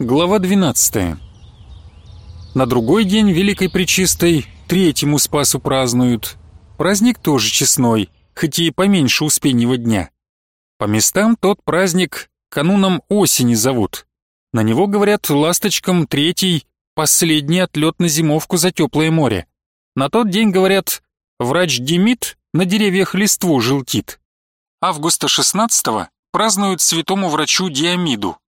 Глава 12. На другой день Великой Пречистой третьему Спасу празднуют. Праздник тоже честной, хоть и поменьше Успеннего дня. По местам тот праздник кануном осени зовут. На него, говорят, ласточкам третий, последний отлет на зимовку за теплое море. На тот день, говорят, врач Демид на деревьях листву желтит. Августа 16 празднуют святому врачу Диамиду.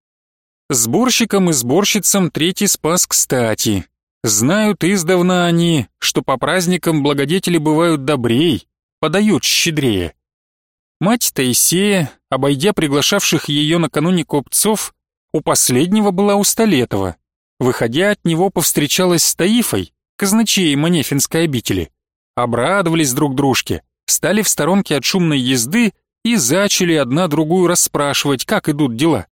Сборщикам и сборщицам третий спас кстати. Знают издавна они, что по праздникам благодетели бывают добрей, подают щедрее. Мать Таисея, обойдя приглашавших ее накануне купцов, у последнего была у Столетова. Выходя от него, повстречалась с Таифой, казначеей Манефинской обители. Обрадовались друг дружке, стали в сторонке от шумной езды и зачали одна другую расспрашивать, как идут дела.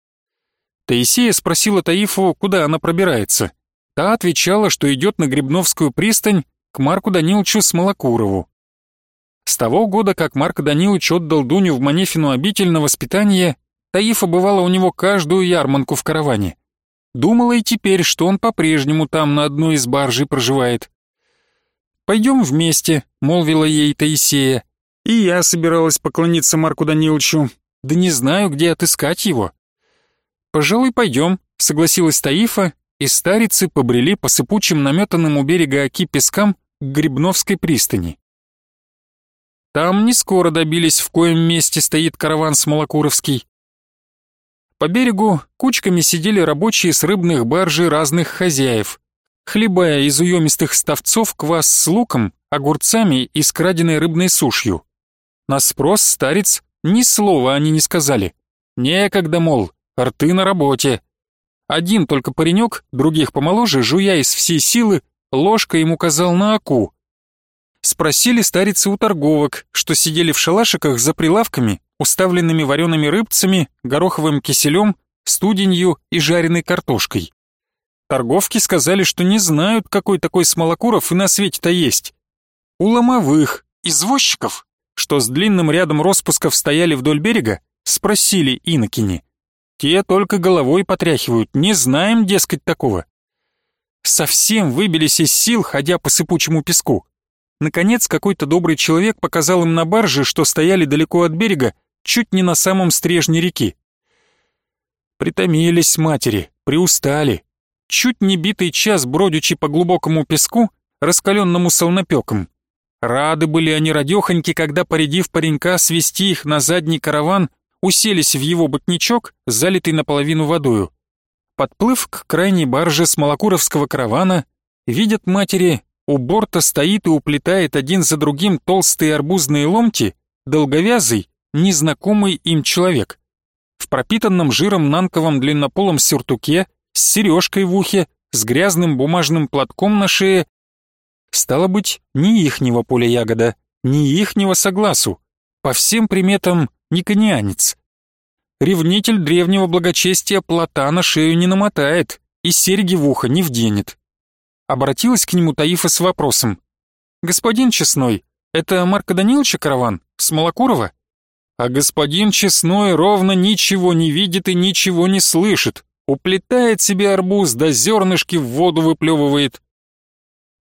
Таисея спросила Таифу, куда она пробирается. Та отвечала, что идет на Грибновскую пристань к Марку Даниловичу Смолокурову. С того года, как Марк Данилович отдал Дуню в Манефину обитель на воспитание, Таифа бывала у него каждую ярманку в караване. Думала и теперь, что он по-прежнему там на одной из баржей проживает. «Пойдем вместе», — молвила ей Таисея. «И я собиралась поклониться Марку Даниловичу, да не знаю, где отыскать его». «Пожалуй, пойдем», — согласилась Таифа, и старицы побрели по сыпучим наметанным у берега Оки пескам к Грибновской пристани. Там не скоро добились, в коем месте стоит караван Смолокуровский. По берегу кучками сидели рабочие с рыбных баржей разных хозяев, хлебая из уемистых ставцов квас с луком, огурцами и скраденной рыбной сушью. На спрос старец ни слова они не сказали. Некогда, мол, рты на работе. Один только паренек, других помоложе, жуя из всей силы, ложкой ему указал на оку. Спросили старицы у торговок, что сидели в шалашиках за прилавками, уставленными вареными рыбцами, гороховым киселем, студенью и жареной картошкой. Торговки сказали, что не знают, какой такой Смолокуров и на свете-то есть. У ломовых, извозчиков, что с длинным рядом распусков стояли вдоль берега, спросили инокини. Те только головой потряхивают, не знаем, дескать, такого. Совсем выбились из сил, ходя по сыпучему песку. Наконец, какой-то добрый человек показал им на барже, что стояли далеко от берега, чуть не на самом стрежне реки. Притомились матери, приустали. Чуть не битый час, бродячи по глубокому песку, раскаленному солнопеком. Рады были они радехоньки, когда, порядив паренька, свести их на задний караван, уселись в его ботничок, залитый наполовину водою. Подплыв к крайней барже с малокуровского каравана, видят матери, у борта стоит и уплетает один за другим толстые арбузные ломти, долговязый, незнакомый им человек. В пропитанном жиром нанковом длиннополом сюртуке, с сережкой в ухе, с грязным бумажным платком на шее. Стало быть, ни ихнего поля ягода, ни ихнего согласу. По всем приметам никонианец. Ревнитель древнего благочестия плота на шею не намотает и серьги в ухо не вденет. Обратилась к нему Таифа с вопросом. «Господин Честной, это Марко Даниловича караван? С Малокурова?» А господин Честной ровно ничего не видит и ничего не слышит. Уплетает себе арбуз, да зернышки в воду выплевывает.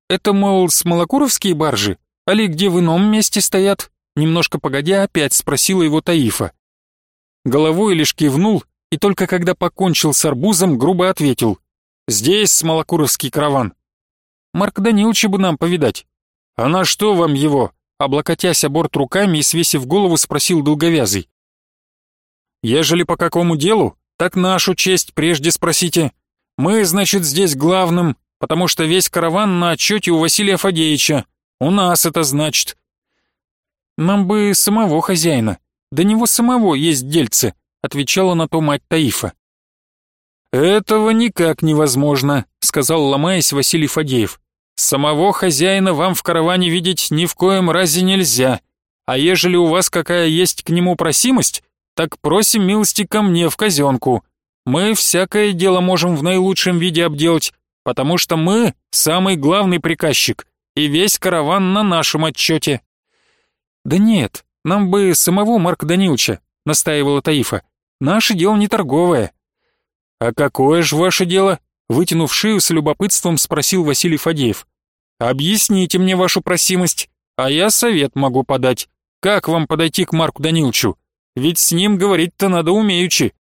«Это, мол, с Малокуровские баржи? Али где в ином месте стоят?» Немножко погодя, опять спросила его Таифа. Головой лишь кивнул, и только когда покончил с арбузом, грубо ответил. «Здесь смолокуровский караван». «Марк Даниловича бы нам повидать». «А на что вам его?» Облокотясь о борт руками и свесив голову, спросил долговязый. «Ежели по какому делу, так нашу честь прежде спросите. Мы, значит, здесь главным, потому что весь караван на отчете у Василия Фадеевича. У нас это значит. «Нам бы самого хозяина. До него самого есть дельце», — отвечала на то мать Таифа. «Этого никак невозможно», — сказал, ломаясь Василий Фадеев. «Самого хозяина вам в караване видеть ни в коем разе нельзя, а ежели у вас какая есть к нему просимость, так просим милости ко мне в казенку. Мы всякое дело можем в наилучшем виде обделать, потому что мы самый главный приказчик, и весь караван на нашем отчете». «Да нет, нам бы самого Марка Даниловича», — настаивала Таифа. «Наше дело не торговое». «А какое ж ваше дело?» Вытянув шею с любопытством, спросил Василий Фадеев. «Объясните мне вашу просимость, а я совет могу подать. Как вам подойти к Марку Даниловичу? Ведь с ним говорить-то надо умеючи».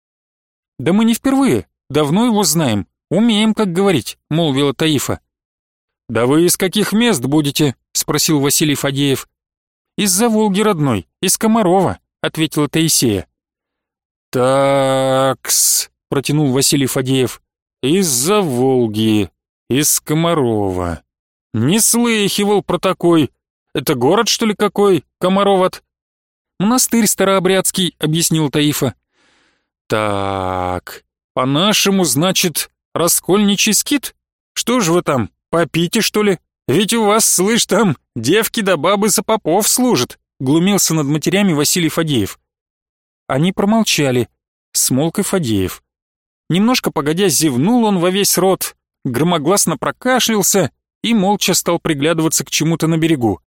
«Да мы не впервые, давно его знаем, умеем, как говорить», — молвила Таифа. «Да вы из каких мест будете?» — спросил Василий Фадеев. «Из-за Волги родной, из Комарова», — ответила Таисея. «Такс», — протянул Василий Фадеев. «Из-за Волги, из Комарова. Не слыхивал про такой. Это город, что ли, какой, Комароват?» «Монастырь старообрядский», — объяснил Таифа. «Так, по-нашему, значит, раскольничий скит? Что же вы там, попите, что ли? Ведь у вас, слышь, там девки да бабы за попов служат», — глумился над матерями Василий Фадеев. Они промолчали. Смолк и Фадеев. Немножко погодя зевнул он во весь рот, громогласно прокашлялся и молча стал приглядываться к чему-то на берегу.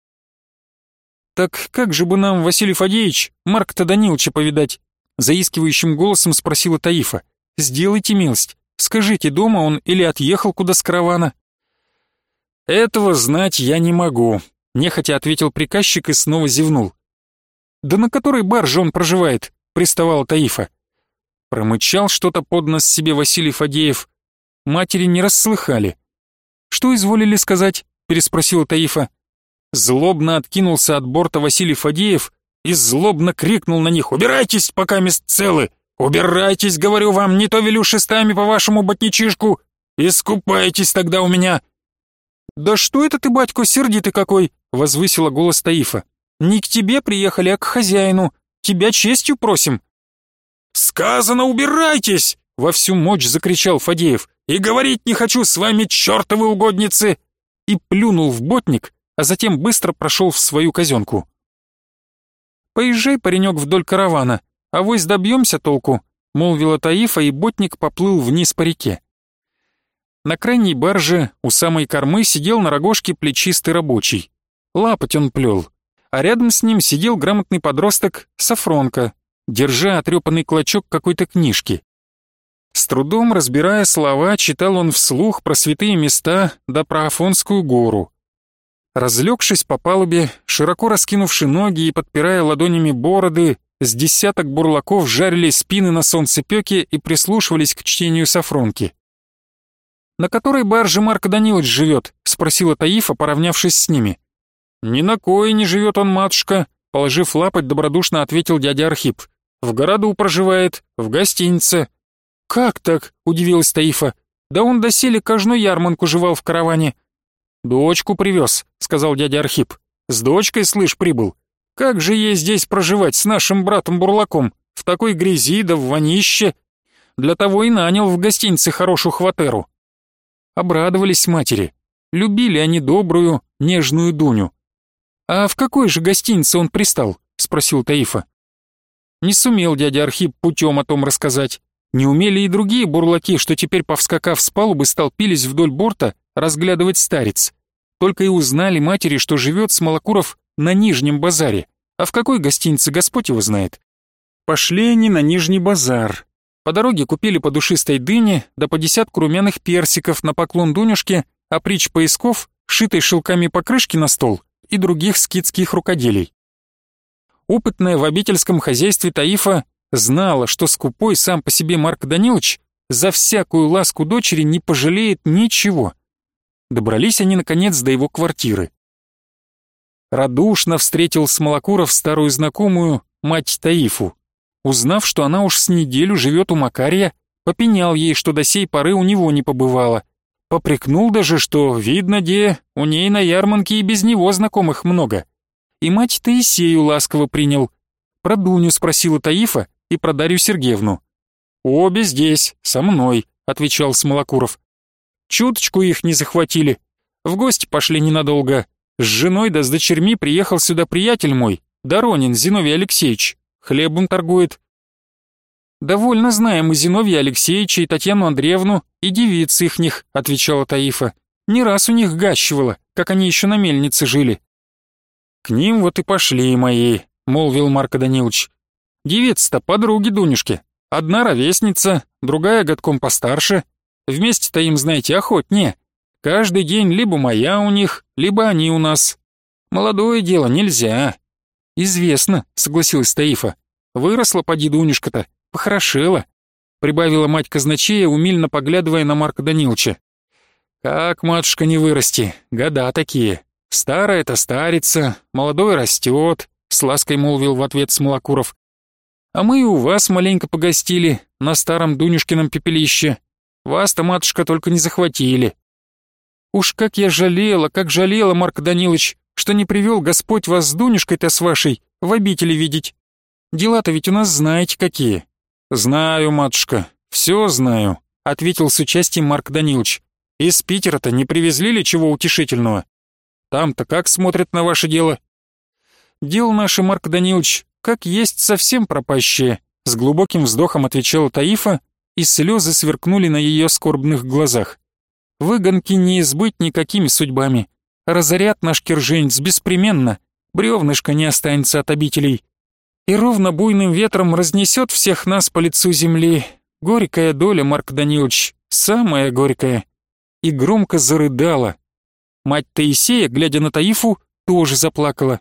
«Так как же бы нам, Василий Фадеевич, Марка-то Даниловича повидать?» Заискивающим голосом спросила Таифа. «Сделайте милость. Скажите, дома он или отъехал куда с каравана?» «Этого знать я не могу», — нехотя ответил приказчик и снова зевнул. «Да на которой барже он проживает?» — приставала Таифа. Промычал что-то под нос себе Василий Фадеев. Матери не расслыхали. «Что изволили сказать?» — переспросила Таифа. Злобно откинулся от борта Василий Фадеев и злобно крикнул на них «Убирайтесь, пока мест целы! Убирайтесь, говорю вам, не то велю шестами по вашему ботничишку! Искупайтесь тогда у меня!» «Да что это ты, батько, сердитый какой?» — возвысила голос Таифа. Не к тебе приехали, а к хозяину. Тебя честью просим». «Сказано, убирайтесь!» — во всю мощь закричал Фадеев. «И говорить не хочу с вами, чертовы угодницы!» И плюнул в ботник, а затем быстро прошел в свою казенку. «Поезжай, паренек, вдоль каравана, а вось добьемся толку», — молвила Таифа, и ботник поплыл вниз по реке. На крайней барже у самой кормы сидел на рогожке плечистый рабочий. Лапоть он плел а рядом с ним сидел грамотный подросток Сафронка, держа отрепанный клочок какой-то книжки. С трудом разбирая слова, читал он вслух про святые места да про Афонскую гору. Разлегшись по палубе, широко раскинувши ноги и подпирая ладонями бороды, с десяток бурлаков жарили спины на солнцепёке и прислушивались к чтению Сафронки. «На которой барже Марк Данилович живет?» — спросила Таифа, поравнявшись с ними. «Ни на кое не живет он, матушка», — положив лапоть, добродушно ответил дядя Архип. «В городу проживает, в гостинице». «Как так?» — удивилась Таифа. «Да он доселе каждую ярманку жевал в караване». «Дочку привез», — сказал дядя Архип. «С дочкой, слышь, прибыл. Как же ей здесь проживать с нашим братом-бурлаком? В такой грязи да в вонище. Для того и нанял в гостинице хорошую хватеру». Обрадовались матери. Любили они добрую, нежную Дуню. «А в какой же гостинице он пристал?» — спросил Таифа. Не сумел дядя Архип путем о том рассказать. Не умели и другие бурлаки, что теперь, повскакав с палубы, столпились вдоль борта разглядывать старец. Только и узнали матери, что живет Смолокуров на Нижнем базаре. А в какой гостинице Господь его знает? Пошли они на Нижний базар. По дороге купили по душистой дыне, да по десятку румяных персиков на поклон Дунюшке, а притч поисков, шитой шелками покрышки на стол — и других скидских рукоделий. Опытная в обительском хозяйстве Таифа знала, что скупой сам по себе Марк Данилович за всякую ласку дочери не пожалеет ничего. Добрались они, наконец, до его квартиры. Радушно встретил Смолокуров старую знакомую, мать Таифу. Узнав, что она уж с неделю живет у Макария, попенял ей, что до сей поры у него не побывала. Попрекнул даже, что, видно, де, у ней на ярмарке и без него знакомых много. И мать Таисею ласково принял. Про Дуню спросила Таифа и про Дарью Сергеевну. «Обе здесь, со мной», — отвечал Смолокуров. «Чуточку их не захватили. В гости пошли ненадолго. С женой да с дочерьми приехал сюда приятель мой, Доронин Зиновий Алексеевич. Хлебом торгует. «Довольно знаем и Зиновья Алексеевича, и Татьяну Андреевну, и девиц ихних», — отвечала Таифа. «Не раз у них гащивало, как они еще на мельнице жили». «К ним вот и пошли мои», — молвил Марко Данилович. «Девиц-то подруги Дунюшки, Одна ровесница, другая годком постарше. Вместе-то им, знаете, охотнее. Каждый день либо моя у них, либо они у нас. Молодое дело, нельзя. Известно, согласилась Таифа. Выросла поди Дунюшка-то, похорошела. Прибавила мать казначея, умильно поглядывая на Марка Даниловича. Как, матушка, не вырасти, года такие. Старая-то старится, молодой растет, с лаской молвил в ответ Смолокуров. А мы и у вас маленько погостили, на старом Дунюшкином пепелище. Вас-то, матушка, только не захватили. Уж как я жалела, как жалела, Марк Данилович, что не привел Господь вас с Дунюшкой-то с вашей в обители видеть. Дела-то ведь у нас знаете какие». «Знаю, матушка, все знаю», — ответил с участием Марк Данилович. «Из Питера-то не привезли ли чего утешительного? Там-то как смотрят на ваше дело?» «Дело наше, Марк Данилович, как есть совсем пропащее», — с глубоким вздохом отвечала Таифа, и слезы сверкнули на ее скорбных глазах. «Выгонки не избыть никакими судьбами. Разорят наш кирженец беспременно, бревнышко не останется от обителей. И ровно буйным ветром разнесет всех нас по лицу земли. Горькая доля, Марк Данилович, самая горькая. И громко зарыдала. Мать Таисея, глядя на Таифу, тоже заплакала.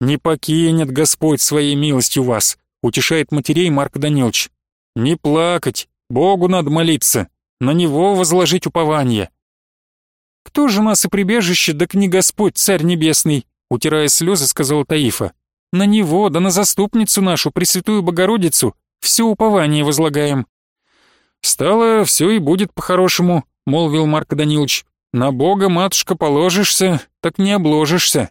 «Не покинет Господь своей милостью вас», — утешает матерей Марк Данилович. «Не плакать, Богу надо молиться, на Него возложить упование. «Кто же нас и прибежище, да не Господь, Царь Небесный?» Утирая слезы, сказала Таифа. «На Него, да на заступницу нашу, Пресвятую Богородицу, все упование возлагаем». «Стало, все и будет по-хорошему», — молвил Марк Данилович. «На Бога, матушка, положишься, так не обложишься.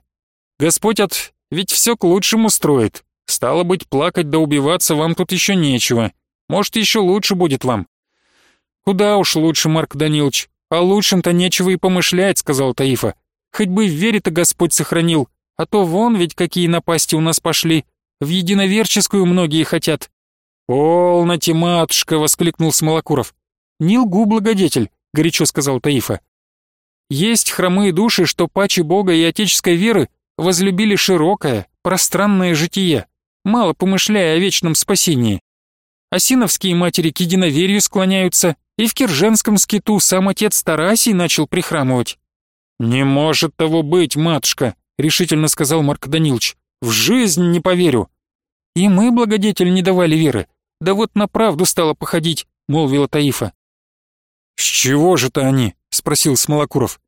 Господь от ведь все к лучшему строит. Стало быть, плакать да убиваться вам тут еще нечего. Может, еще лучше будет вам». «Куда уж лучше, Марк Данилович. «О лучшем-то нечего и помышлять», — сказал Таифа. «Хоть бы в вере-то Господь сохранил, а то вон ведь какие напасти у нас пошли. В единоверческую многие хотят». «Полноте, матушка!» — воскликнул Смолокуров. «Не лгу, благодетель», — горячо сказал Таифа. «Есть хромые души, что паче Бога и отеческой веры возлюбили широкое, пространное житие, мало помышляя о вечном спасении. Осиновские матери к единоверию склоняются, и в Кирженском скиту сам отец Тарасий начал прихрамывать. «Не может того быть, матушка», — решительно сказал Марк Данилович. «В жизнь не поверю». «И мы, благодетель, не давали веры. Да вот на правду стало походить», — молвила Таифа. «С чего же-то они?» — спросил Смолокуров.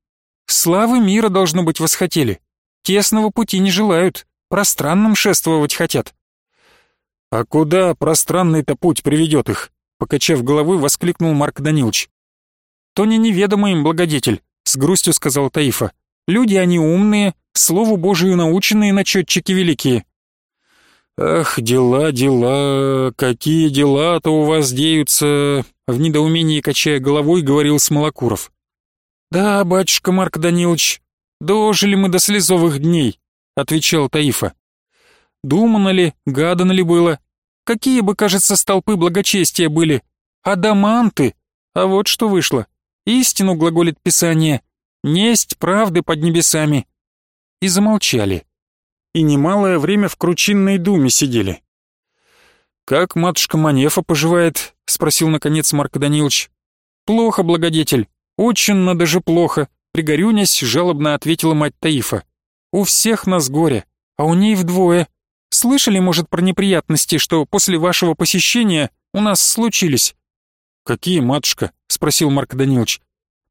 «Славы мира, должно быть, восхотели. Тесного пути не желают, пространным шествовать хотят». «А куда пространный-то путь приведет их?» Покачав головой, воскликнул Марк Данилович. «То не неведомо им, благодетель», — с грустью сказал Таифа. «Люди они умные, слову Божию наученные начетчики великие». «Ах, дела, дела, какие дела-то у вас деются!» В недоумении, качая головой, говорил Смолокуров. «Да, батюшка Марк Данилович, дожили мы до слезовых дней», — отвечал Таифа. «Думано ли, гадано ли было, Какие бы, кажется, столпы благочестия были? Адаманты! А вот что вышло. Истину глаголит Писание. Несть правды под небесами. И замолчали. И немалое время в кручинной думе сидели. «Как матушка Манефа поживает?» — спросил наконец Марк Данилович. «Плохо, благодетель. Очень даже плохо», — пригорюнясь, жалобно ответила мать Таифа. «У всех нас горе, а у ней вдвое. Слышали, может, про неприятности, что после вашего посещения у нас случились?» «Какие, матушка?» — спросил Марк Данилович.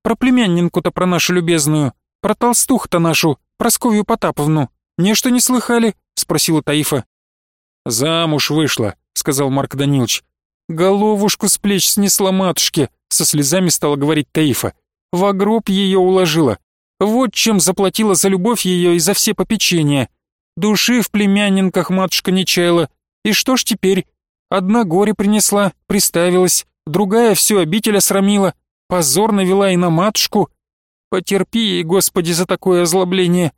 «Про племяннинку-то про нашу любезную, про толстух-то нашу, Просковью Потаповну. Нечто не слыхали?» — спросила Таифа. «Замуж вышла», — сказал Марк Данилович. «Головушку с плеч снесла матушке», — со слезами стала говорить Таифа. «В гроб ее уложила. Вот чем заплатила за любовь ее и за все попечения. Души в племянненках матушка не чаяла. И что ж теперь? Одна горе принесла, приставилась, другая всю обитель осрамила, позор навела и на матушку. Потерпи ей, Господи, за такое озлобление.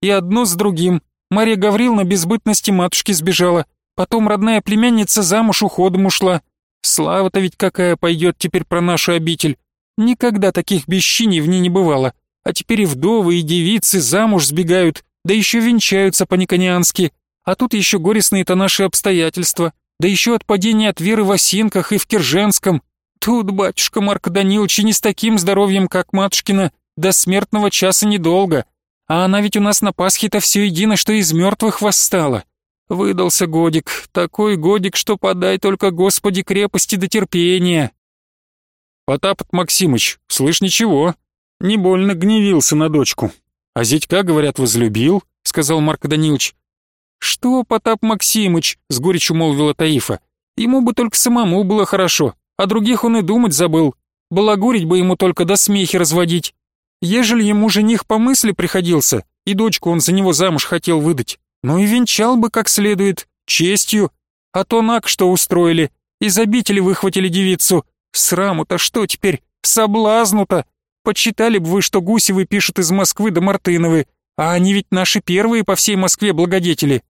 И одно с другим. Мария Гавриловна без бытности матушки сбежала. Потом родная племянница замуж уходом ушла. Слава-то ведь какая пойдет теперь про нашу обитель. Никогда таких бесчиний в ней не бывало. А теперь и вдовы, и девицы замуж сбегают, да еще венчаются по-никониански, а тут еще горестные-то наши обстоятельства. да еще от падения от веры в Осинках и в Кирженском. Тут, батюшка Марк Данилович, не с таким здоровьем, как матушкина, до смертного часа недолго. А она ведь у нас на Пасхе-то все едино, что из мертвых восстала. Выдался годик, такой годик, что подай только Господи крепости до терпения. Потап Максимыч, слышь, ничего, не больно гневился на дочку. А зятька, говорят, возлюбил, сказал Марк Данилович. Что, Потап Максимыч, с горечью молвила Таифа, ему бы только самому было хорошо, а других он и думать забыл. Балагурить бы ему только до смехи разводить. Ежели ему жених по мысли приходился, и дочку он за него замуж хотел выдать, ну и венчал бы как следует, честью, а то нак что устроили, из обители выхватили девицу. Сраму-то что теперь, соблазну-то? Почитали бы вы, что Гусевы пишут из Москвы до Мартыновы, а они ведь наши первые по всей Москве благодетели.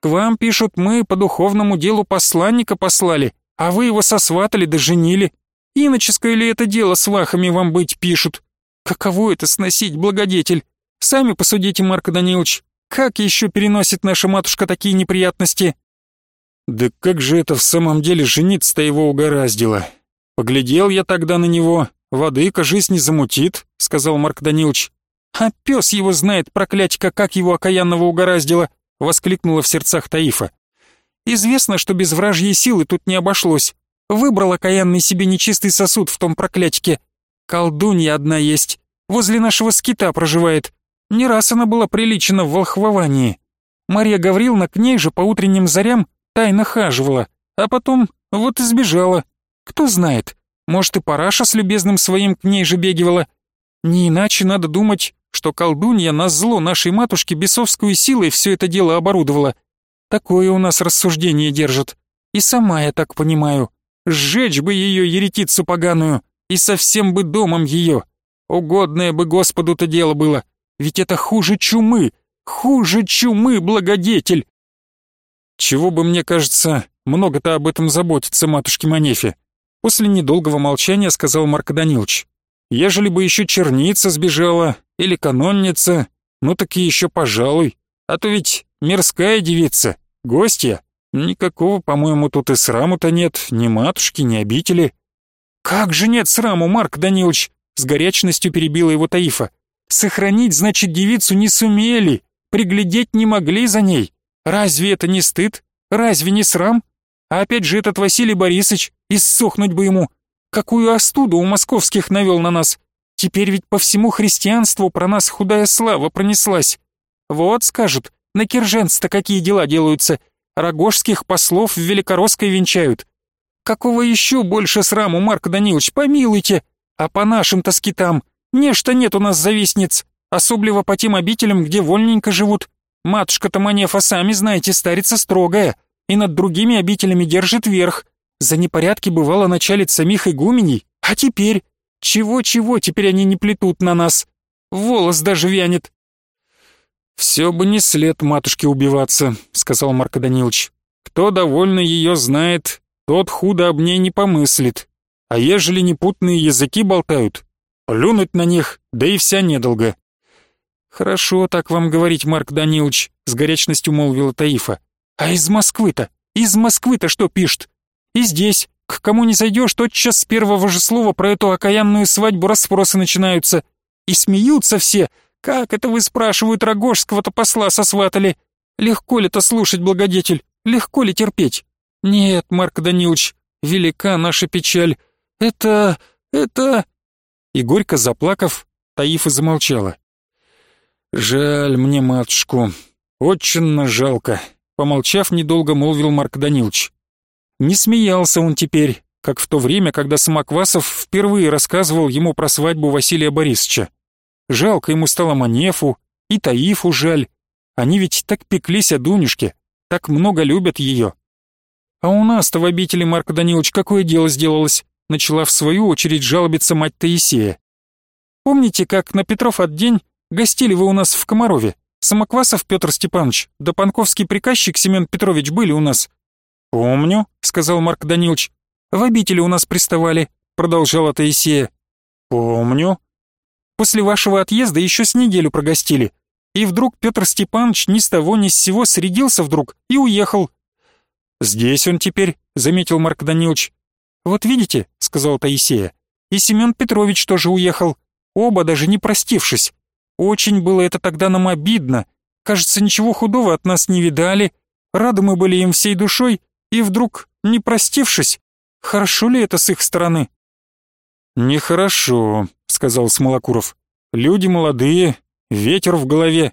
К вам пишут, мы по духовному делу посланника послали, а вы его сосватали да женили. Иноческое ли это дело с вахами вам быть пишут? Каково это сносить, благодетель? Сами посудите, Марко Данилович, как еще переносит наша матушка такие неприятности? Да как же это в самом деле жениться-то его угораздило? Поглядел я тогда на него, воды, кажись, не замутит, сказал Марк Данилович. А пес его знает, проклятька, как его окаянного угораздило, воскликнула в сердцах Таифа. Известно, что без вражьей силы тут не обошлось. Выбрал окаянный себе нечистый сосуд в том проклятьке. Колдунья одна есть, возле нашего скита проживает. Не раз она была приличена в волхвовании. Марья Гавриловна к ней же по утренним зарям тайно хаживала, а потом вот и сбежала. Кто знает, может и Параша с любезным своим к ней же бегивала. Не иначе надо думать, что колдунья на зло нашей матушке бесовскую силой все это дело оборудовала. Такое у нас рассуждение держит. И сама я так понимаю. Сжечь бы ее еретицу поганую и совсем бы домом ее. Угодное бы Господу-то дело было, ведь это хуже чумы, хуже чумы, благодетель. Чего бы, мне кажется, много-то об этом заботиться матушке Манефе. После недолгого молчания сказал Марк Данилович. Ежели бы еще черница сбежала, или канонница, ну так и еще пожалуй. А то ведь мирская девица, гостья. Никакого, по-моему, тут и сраму-то нет, ни матушки, ни обители. «Как же нет сраму, Марк Данилович?» С горячностью перебила его Таифа. «Сохранить, значит, девицу не сумели, приглядеть не могли за ней. Разве это не стыд? Разве не срам? А опять же этот Василий Борисович, иссохнуть бы ему. Какую остуду у московских навел на нас. Теперь ведь по всему христианству про нас худая слава пронеслась. Вот, скажут, на Кирженце-то какие дела делаются. Рогожских послов в Великоросской венчают. Какого еще больше сраму, Марк Данилович, помилуйте? А по нашим-то скитам, нечто нет у нас завистниц, особливо по тем обителям, где вольненько живут. Матушка-то Манефа, сами знаете, старица строгая, и над другими обителями держит верх. За непорядки бывало началит самих игуменей, а теперь... Чего-чего теперь они не плетут на нас? Волос даже вянет. «Все бы не след матушке убиваться», — сказал Марко Данилович. «Кто довольно ее знает, тот худо об ней не помыслит. А ежели непутные языки болтают, плюнуть на них, да и вся недолго». «Хорошо так вам говорить, Марк Данилович», — с горячностью молвила Таифа. «А из Москвы-то? Из Москвы-то что пишет? И здесь, к кому не зайдешь, тотчас с первого же слова про эту окаянную свадьбу расспросы начинаются. И смеются все. Как это вы, спрашивают, Рогожского-то посла сосватали? Легко ли-то слушать, благодетель? Легко ли терпеть? «Нет, Марк Данилович, велика наша печаль. Это... это...» И горько заплакав, Таифа замолчала. «Жаль мне матушку. Очень жалко», — помолчав, недолго молвил Марк Данилович. Не смеялся он теперь, как в то время, когда Самоквасов впервые рассказывал ему про свадьбу Василия Борисовича. Жалко ему стало Манефу, и Таифу жаль. Они ведь так пеклись о Дунюшке, так много любят ее. «А у нас-то в обители, Марк Данилович, какое дело сделалось?» Начала в свою очередь жалобиться мать Таисея. «Помните, как на Петров от день гостили вы у нас в Комарове? Самоквасов Петр Степанович, да панковский приказчик Семен Петрович были у нас?» «Помню», — сказал Марк Данилович. «В обители у нас приставали», — продолжала Таисея. «Помню». «После вашего отъезда еще с неделю прогостили. И вдруг Петр Степанович ни с того ни с сего средился вдруг и уехал, «Здесь он теперь», — заметил Марк Данилович. «Вот видите», — сказал Таисея, — «и Семен Петрович тоже уехал, оба даже не простившись. Очень было это тогда нам обидно. Кажется, ничего худого от нас не видали. Рады мы были им всей душой, и вдруг, не простившись, хорошо ли это с их стороны?» «Нехорошо», — сказал Смолокуров. «Люди молодые, ветер в голове».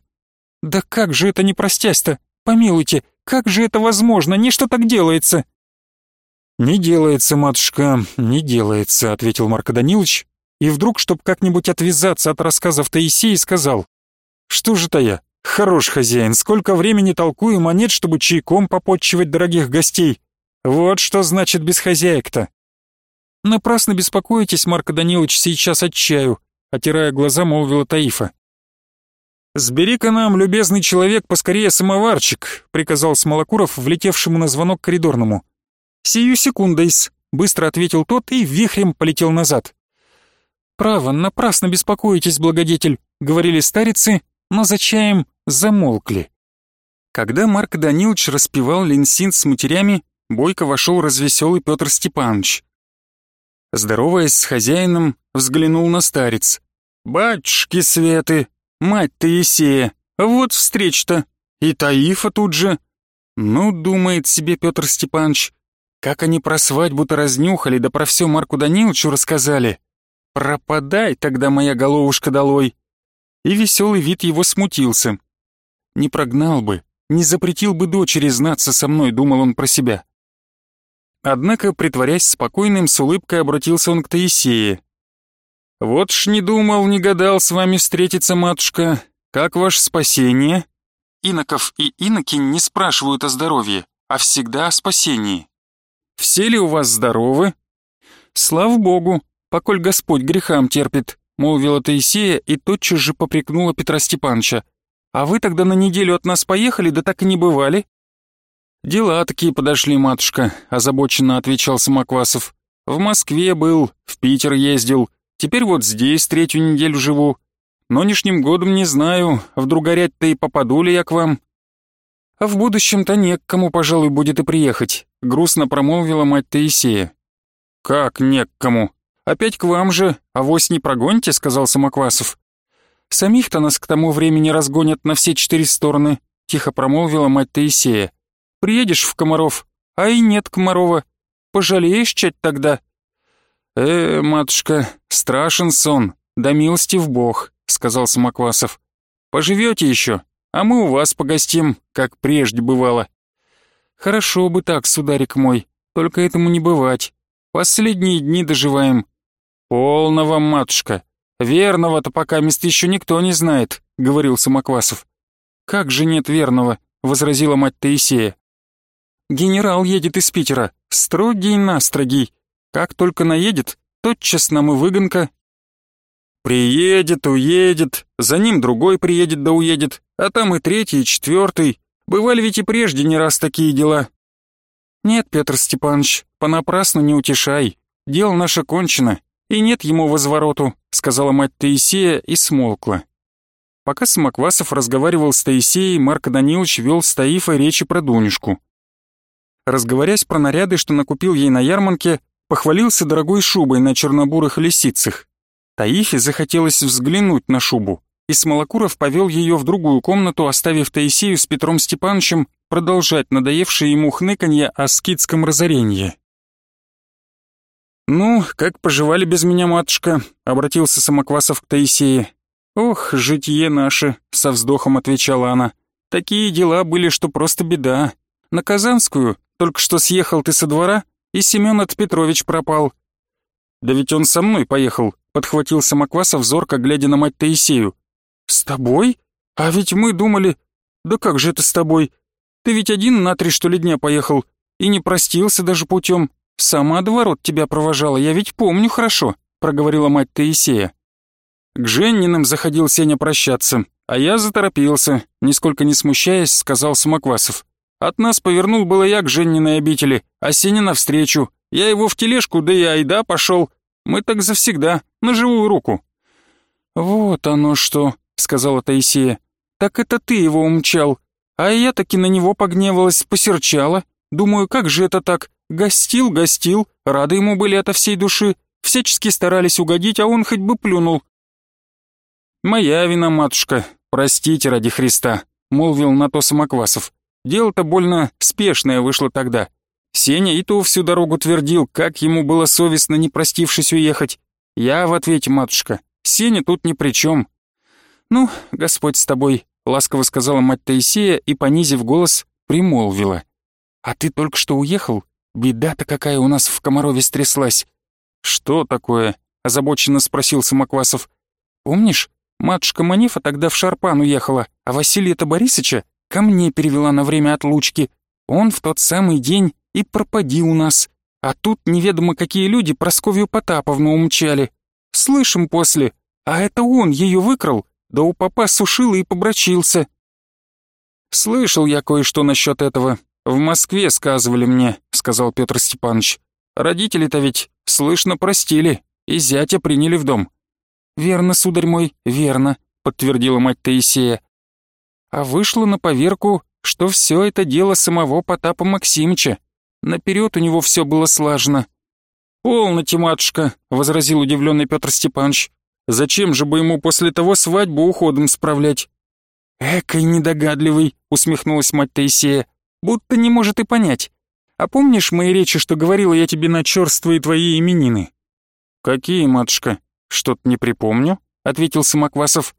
«Да как же это не простясь-то? Помилуйте, как же это возможно? Ничто так делается!» «Не делается, матушка, не делается», — ответил Марко Данилович, и вдруг, чтоб как-нибудь отвязаться от рассказов Таисеи, сказал, «Что же-то я, хорош хозяин, сколько времени толкую монет, чтобы чайком попотчевать дорогих гостей. Вот что значит без хозяек-то». «Напрасно беспокоитесь, Марко Данилович, сейчас от чаю», — отирая глаза, молвила Таифа. «Сбери-ка нам, любезный человек, поскорее самоварчик», — приказал Смолокуров, влетевшему на звонок коридорному. «Сию секундойс», — быстро ответил тот и вихрем полетел назад. «Право, напрасно беспокоитесь, благодетель», — говорили старицы, но за чаем замолкли. Когда Марк Данилович распевал линсин с матерями, бойко вошел развеселый Петр Степанович. Здороваясь с хозяином, взглянул на старец. «Батюшки Светы, мать Таисея, вот встреч-то, и Таифа тут же». «Ну, — думает себе Петр Степанович, — как они про свадьбу-то разнюхали, да про все Марку Даниловичу рассказали. Пропадай тогда, моя головушка, долой!» И веселый вид его смутился. Не прогнал бы, не запретил бы дочери знаться со мной, думал он про себя. Однако, притворяясь спокойным, с улыбкой обратился он к Таисее. «Вот ж не думал, не гадал с вами встретиться, матушка. Как ваше спасение?» Иноков и инокинь не спрашивают о здоровье, а всегда о спасении. «Все ли у вас здоровы?» «Слава Богу, поколь Господь грехам терпит», — молвила Таисея и тотчас же попрекнула Петра Степановича. «А вы тогда на неделю от нас поехали, да так и не бывали?» «Дела такие подошли, матушка», — озабоченно отвечал Самоквасов. «В Москве был, в Питер ездил, теперь вот здесь третью неделю живу. Нынешним годом не знаю, вдруг горять-то и попаду ли я к вам». «А в будущем-то не к кому, пожалуй, будет и приехать», — грустно промолвила мать Таисея. «Как не к кому?» «Опять к вам же, авось не прогоните», — сказал Самоквасов. «Самих-то нас к тому времени разгонят на все четыре стороны», — тихо промолвила мать Таисея. «Приедешь в Комаров, а и нет Комарова. Пожалеешь чать тогда?» «Э, матушка, страшен сон, да милостив Бог», — сказал Самоквасов. «Поживете еще, а мы у вас погостим, как прежде бывало». «Хорошо бы так, сударик мой, только этому не бывать. Последние дни доживаем, «Полного, матушка. Верного-то пока мест еще никто не знает», — говорил Самоквасов. «Как же нет верного?» — возразила мать Таисея. «Генерал едет из Питера, строгий-настрогий. Как только наедет, тотчас нам и выгонка». «Приедет, уедет, за ним другой приедет да уедет, а там и третий, и четвертый. Бывали ведь и прежде не раз такие дела». «Нет, Петр Степанович, понапрасну не утешай. Дело наше кончено, «И нет ему возвороту», — сказала мать Таисея и смолкла. Пока Самоквасов разговаривал с Таисеей, Марко Данилович вел с Таифой речи про Дунюшку. Разговорясь про наряды, что накупил ей на ярмарке, похвалился дорогой шубой на чернобурых лисицах. Таифе захотелось взглянуть на шубу, и Смолокуров повел ее в другую комнату, оставив Таисею с Петром Степановичем продолжать надоевшее ему хныканье о скидском разорении. «Ну, как поживали без меня, матушка?» — обратился Самоквасов к Таисее. «Ох, житье наше!» — со вздохом отвечала она. «Такие дела были, что просто беда. На Казанскую только что съехал ты со двора, и Семен от Петрович пропал». «Да ведь он со мной поехал», — подхватил Самоквасов, зорко глядя на мать Таисею. «С тобой? А ведь мы думали... Да как же это с тобой? Ты ведь один на три что ли дня поехал и не простился даже путем. «Сама до ворот тебя провожала, я ведь помню хорошо», — проговорила мать Таисея. К Женниным заходил Сеня прощаться, а я заторопился, нисколько не смущаясь, сказал Самоквасов. От нас повернул было я к Женниной обители, а Сеня навстречу. Я его в тележку, да и айда пошел. Мы так завсегда, на живую руку. «Вот оно что», — сказала Таисея. «Так это ты его умчал, а я таки на него погневалась, посерчала. Думаю, как же это так? Гостил, гостил, рады ему были ото всей души, всячески старались угодить, а он хоть бы плюнул. «Моя вина, матушка, простите ради Христа», — молвил на то Самоквасов. «Дело-то больно спешное вышло тогда. Сеня и то всю дорогу твердил, как ему было совестно, не простившись, уехать. Я в ответе, матушка, Сеня тут ни при чем. «Ну, Господь с тобой», — ласково сказала мать Таисея и, понизив голос, примолвила. «А ты только что уехал? Беда-то какая у нас в Комарове стряслась». «Что такое?» — озабоченно спросил Самоквасов. «Помнишь, матушка Манефа тогда в Шарпан уехала, а Василия-то Борисыча ко мне перевела на время отлучки. Он в тот самый день и пропади у нас. А тут неведомо какие люди Просковью Потаповну умчали. Слышим после, а это он ее выкрал, да у папа сушил и побрачился. «Слышал я кое-что насчет этого. В Москве сказывали мне», — сказал Петр Степанович. «Родители-то ведь, слышно, простили, и зятя приняли в дом». «Верно, сударь мой, верно», — подтвердила мать Таисея. А вышло на поверку, что все это дело самого Потапа Максимыча. Наперед у него все было слажено. «Полноте, матушка», — возразил удивленный Петр Степанович. Зачем же бы ему после того свадьбу уходом справлять? «Экой недогадливый», — усмехнулась мать Таисея, «будто не может и понять. А помнишь мои речи, что говорила я тебе на черствые твои именины?» «Какие, матушка? Что-то не припомню», — ответил Самоквасов.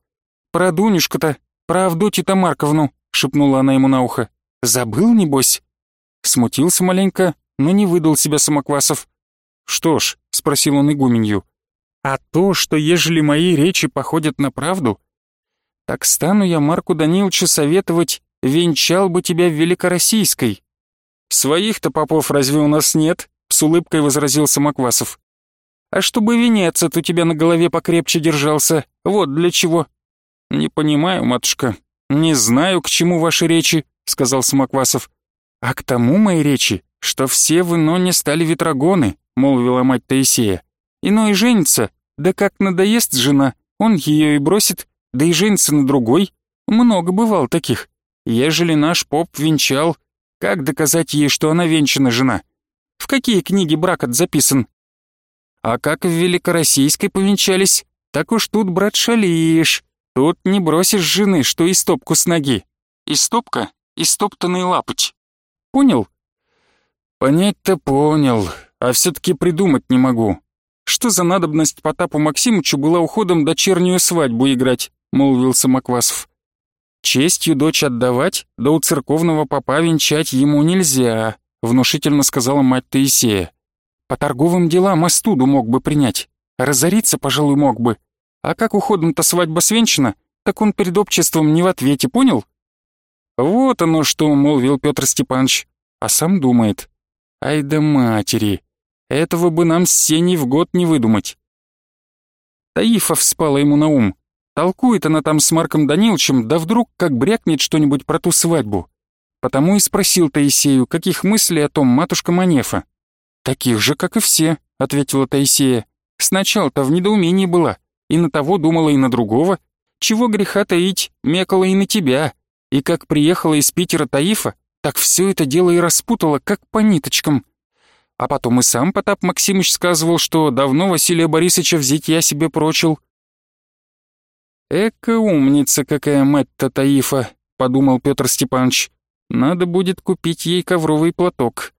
«Про Дунюшку-то, про Авдотью-то Марковну», — шепнула она ему на ухо. «Забыл, небось?» Смутился маленько, но не выдал себя Самоквасов. «Что ж», — спросил он игуменью, а то, что ежели мои речи походят на правду, так стану я Марку Даниловичу советовать, венчал бы тебя в Великороссийской. Своих-то попов разве у нас нет? С улыбкой возразил Самоквасов. А чтобы венец от у тебя на голове покрепче держался, вот для чего. Не понимаю, матушка, не знаю, к чему ваши речи, сказал Самоквасов. А к тому мои речи, что все в Иноне стали ветрогоны, молвила мать Таисея. Иной женится, да как надоест жена, он ее и бросит, да и женится на другой. Много бывал таких. Ежели наш поп венчал, как доказать ей, что она венчана жена? В какие книги брак от записан? А как в Великороссийской повенчались, так уж тут, брат, шалишь. Тут не бросишь жены, что и стопку с ноги. И стопка, и стоптанный лапоть. Понял? Понять-то понял, а все-таки придумать не могу. Что за надобность Потапу Максимычу была уходом дочернюю свадьбу играть, молвил Самоквасов. Честью дочь отдавать, да у церковного попа венчать ему нельзя, внушительно сказала мать Таисея. По торговым делам остуду мог бы принять, разориться, пожалуй, мог бы. А как уходом-то свадьба свенчана, так он перед обществом не в ответе, понял? Вот оно что, молвил Петр Степанович, а сам думает. Ай да матери, этого бы нам с Сеней в год не выдумать. Таифа вспала ему на ум. Толкует она там с Марком Даниловичем, да вдруг как брякнет что-нибудь про ту свадьбу. Потому и спросил Таисею, каких мыслей о том матушка Манефа. «Таких же, как и все», — ответила Таисея. «Сначала-то в недоумении была, и на того думала, и на другого. Чего греха таить, мекала и на тебя. И как приехала из Питера Таифа, так все это дело и распутала, как по ниточкам. А потом и сам Потап Максимыч сказывал, что давно Василия Борисовича взять я себе прочил. «Эка умница какая мать-то Таифа», — подумал Петр Степанович. «Надо будет купить ей ковровый платок».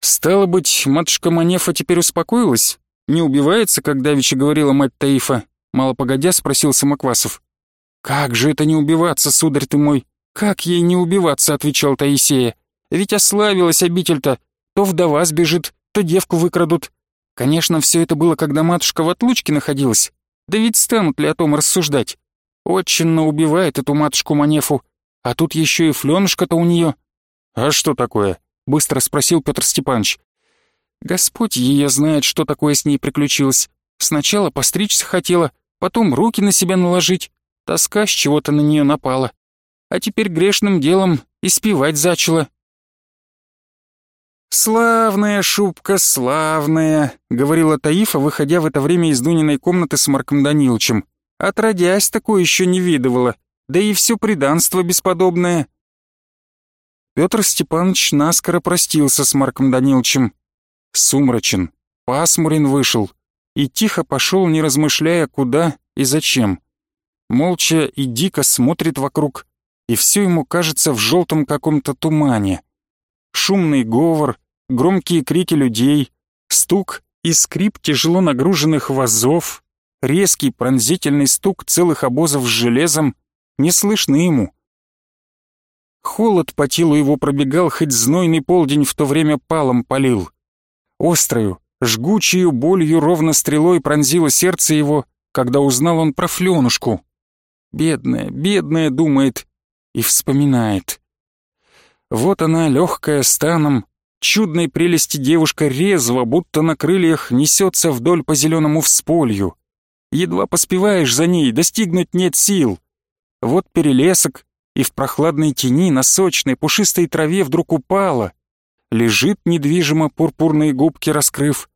«Стало быть, матушка Манефа теперь успокоилась? Не убивается, как давеча говорила мать Таифа?» Мало погодя спросил Самоквасов. «Как же это не убиваться, сударь ты мой? Как ей не убиваться?» — отвечал Таисея. «Ведь ославилась обитель-то, то вдова сбежит, то девку выкрадут. Конечно, все это было, когда матушка в отлучке находилась. Да ведь станут ли о том рассуждать? Отчинно убивает эту матушку Манефу, а тут еще и фленушка-то у нее. «А что такое?» — быстро спросил Петр Степанович. «Господь ее знает, что такое с ней приключилось. Сначала постричься хотела, потом руки на себя наложить. Тоска с чего-то на нее напала. А теперь грешным делом испевать зачала. «Славная шубка, славная», — говорила Таифа, выходя в это время из Дуниной комнаты с Марком Даниловичем. «Отродясь, такое еще не видывала, да и все преданство бесподобное». Петр Степанович наскоро простился с Марком Даниловичем. Сумрачен, пасмурен вышел и тихо пошел, не размышляя, куда и зачем. Молча и дико смотрит вокруг, и все ему кажется в желтом каком-то тумане. Шумный говор, громкие крики людей, стук и скрип тяжело нагруженных вазов, резкий пронзительный стук целых обозов с железом не слышны ему. Холод по телу его пробегал, хоть знойный полдень в то время палом полил. Острою, жгучую болью ровно стрелой пронзило сердце его, когда узнал он про Флёнушку. Бедная, бедная, думает и вспоминает. Вот она, легкая станом, чудной прелести девушка резво, будто на крыльях, несется вдоль по зеленому всполью. Едва поспеваешь за ней, достигнуть нет сил. Вот перелесок, и в прохладной тени на сочной пушистой траве вдруг упала. Лежит недвижимо, пурпурные губки раскрыв.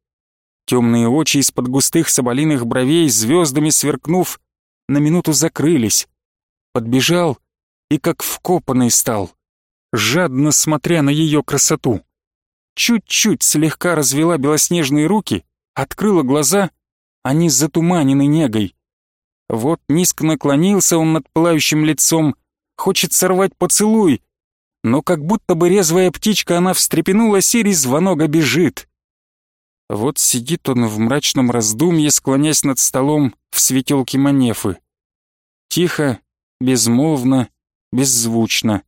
Темные очи из-под густых соболиных бровей, звездами сверкнув, на минуту закрылись. Подбежал и как вкопанный стал, жадно смотря на ее красоту. Чуть-чуть слегка развела белоснежные руки, открыла глаза, они затуманены негой. Вот низко наклонился он над пылающим лицом, хочет сорвать поцелуй, но как будто бы резвая птичка она встрепенулась и резвонога бежит. Вот сидит он в мрачном раздумье, склонясь над столом в светелке манефы. Тихо, безмолвно, беззвучно.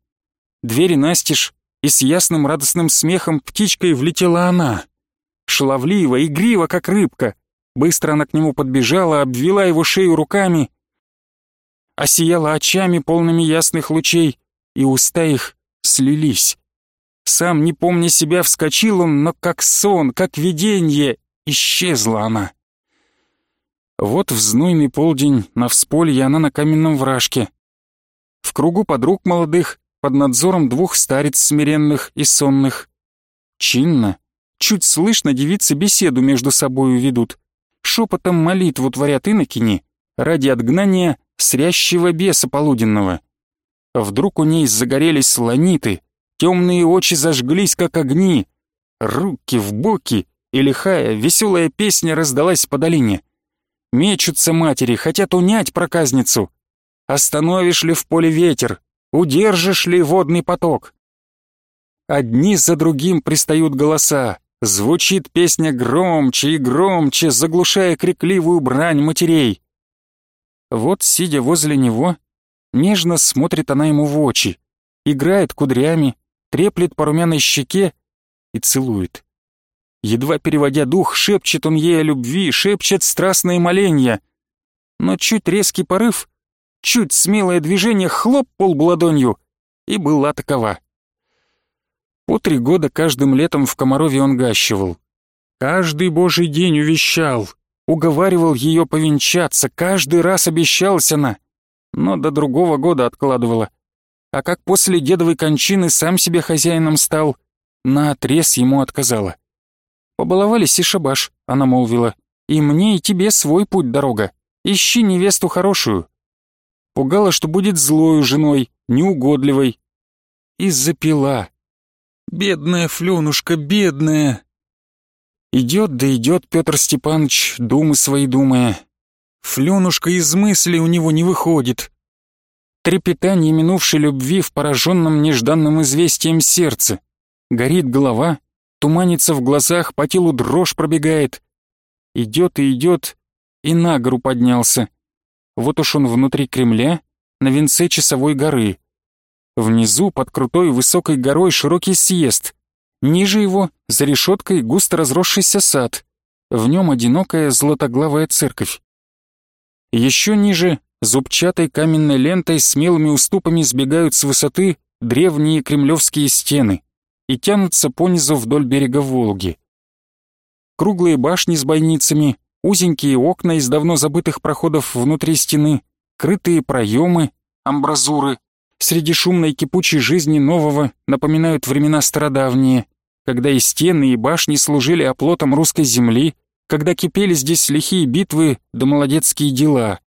Двери настежь, и с ясным радостным смехом птичкой влетела она. Шаловливо, игриво, как рыбка. Быстро она к нему подбежала, обвела его шею руками, осияла очами, полными ясных лучей, и уста их слились. Сам, не помня себя, вскочил он, но как сон, как видение, исчезла она. Вот в знойный полдень на всполье она на каменном вражке. В кругу подруг молодых, под надзором двух старец смиренных и сонных. Чинно, чуть слышно девицы беседу между собою ведут, шепотом молитву творят инокини ради отгнания срящего беса полуденного. Вдруг у ней загорелись слониты, Темные очи зажглись, как огни. Руки в боки, и лихая, веселая песня раздалась по долине. Мечутся матери, хотят унять проказницу. Остановишь ли в поле ветер? Удержишь ли водный поток? Одни за другим пристают голоса. Звучит песня громче и громче, заглушая крикливую брань матерей. Вот, сидя возле него, нежно смотрит она ему в очи, играет кудрями, треплет по румяной щеке и целует. Едва переводя дух, шепчет он ей о любви, шепчет страстные моления. Но чуть резкий порыв, чуть смелое движение, хлоп пол ладонью, и была такова. По три года каждым летом в Комарове он гащивал. Каждый божий день увещал, уговаривал ее повенчаться, каждый раз обещалась она, но до другого года откладывала а как после дедовой кончины сам себе хозяином стал, наотрез ему отказала. «Побаловались и шабаш», — она молвила, «и мне и тебе свой путь дорога, ищи невесту хорошую». Пугала, что будет злою женой, неугодливой. И запила. Бедная Флёнушка, бедная. Идет да идет Петр Степанович, думы свои думая. Флёнушка из мысли у него не выходит, трепетание минувшей любви в пораженном нежданным известием сердце. Горит голова, туманится в глазах, по телу дрожь пробегает. Идет и идет, и на гору поднялся. Вот уж он внутри Кремля, на венце часовой горы. Внизу, под крутой высокой горой, широкий съезд. Ниже его, за решеткой, густо разросшийся сад. В нем одинокая златоглавая церковь. Еще ниже Зубчатой каменной лентой смелыми уступами сбегают с высоты древние кремлевские стены и тянутся понизу вдоль берега Волги. Круглые башни с бойницами, узенькие окна из давно забытых проходов внутри стены, крытые проемы, амбразуры, среди шумной кипучей жизни нового напоминают времена стародавние, когда и стены, и башни служили оплотом русской земли, когда кипели здесь лихие битвы да молодецкие дела.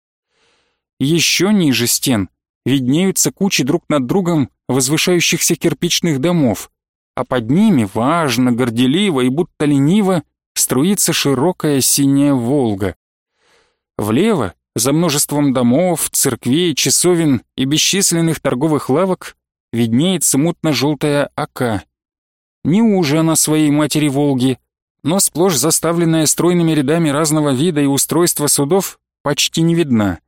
Еще ниже стен виднеются кучи друг над другом возвышающихся кирпичных домов, а под ними, важно, горделиво и будто лениво, струится широкая синяя Волга. Влево, за множеством домов, церквей, часовен и бесчисленных торговых лавок, виднеется мутно-желтая ока. Не уже она своей матери Волги, но сплошь заставленная стройными рядами разного вида и устройства судов почти не видна.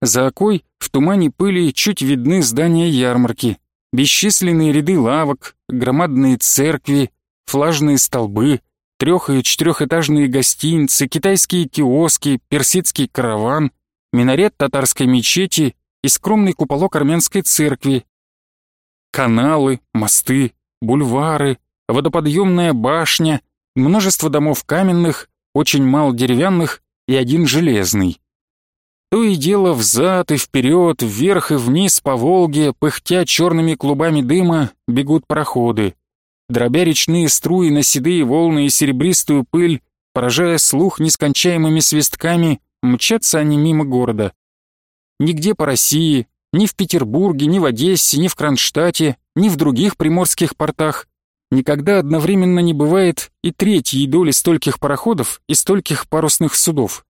За окой в тумане пыли чуть видны здания ярмарки, бесчисленные ряды лавок, громадные церкви, флажные столбы, трех- и четырехэтажные гостиницы, китайские киоски, персидский караван, минарет татарской мечети и скромный куполок армянской церкви, каналы, мосты, бульвары, водоподъемная башня, множество домов каменных, очень мало деревянных и один железный. То и дело взад и вперед, вверх и вниз по Волге, пыхтя черными клубами дыма, бегут проходы. Дробя речные струи на седые волны и серебристую пыль, поражая слух нескончаемыми свистками, мчатся они мимо города. Нигде по России, ни в Петербурге, ни в Одессе, ни в Кронштадте, ни в других приморских портах никогда одновременно не бывает и третьей доли стольких пароходов и стольких парусных судов.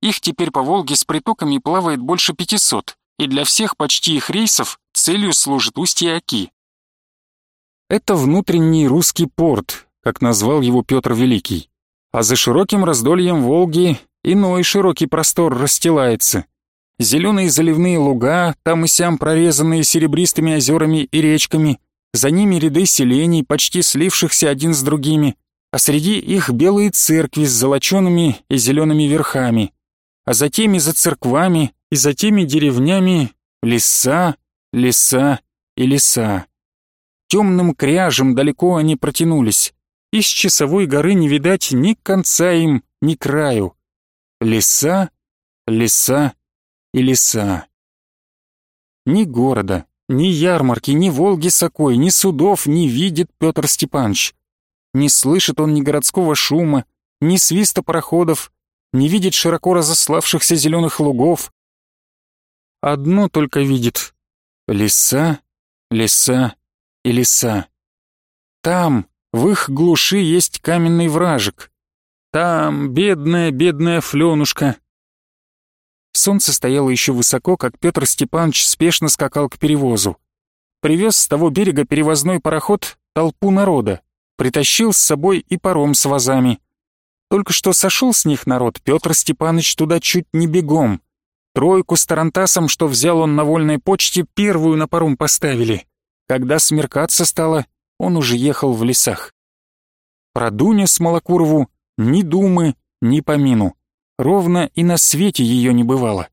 Их теперь по Волге с притоками плавает больше 500, и для всех почти их рейсов целью служит устье Оки. Это внутренний русский порт, как назвал его Петр Великий. А за широким раздольем Волги иной широкий простор расстилается. Зеленые заливные луга, там и сям прорезанные серебристыми озерами и речками, за ними ряды селений, почти слившихся один с другими, а среди их белые церкви с золочеными и зелеными верхами, а за теми за церквами и за теми деревнями леса, леса и леса. Темным кряжем далеко они протянулись, и с часовой горы не видать ни конца им, ни краю. Леса, леса и леса. Ни города, ни ярмарки, ни Волги Сокой, ни судов не видит Петр Степанович. Не слышит он ни городского шума, ни свиста пароходов, не видит широко разославшихся зеленых лугов. Одно только видит — леса, леса и леса. Там, в их глуши, есть каменный вражек. Там бедная, бедная Фленушка. Солнце стояло еще высоко, как Петр Степанович спешно скакал к перевозу. Привез с того берега перевозной пароход толпу народа, притащил с собой и паром с вазами — только что сошел с них народ, Петр Степанович туда чуть не бегом. Тройку с тарантасом, что взял он на вольной почте, первую на паром поставили. Когда смеркаться стало, он уже ехал в лесах. Про Дуню с Малокурову ни думы, ни помину. Ровно и на свете ее не бывало.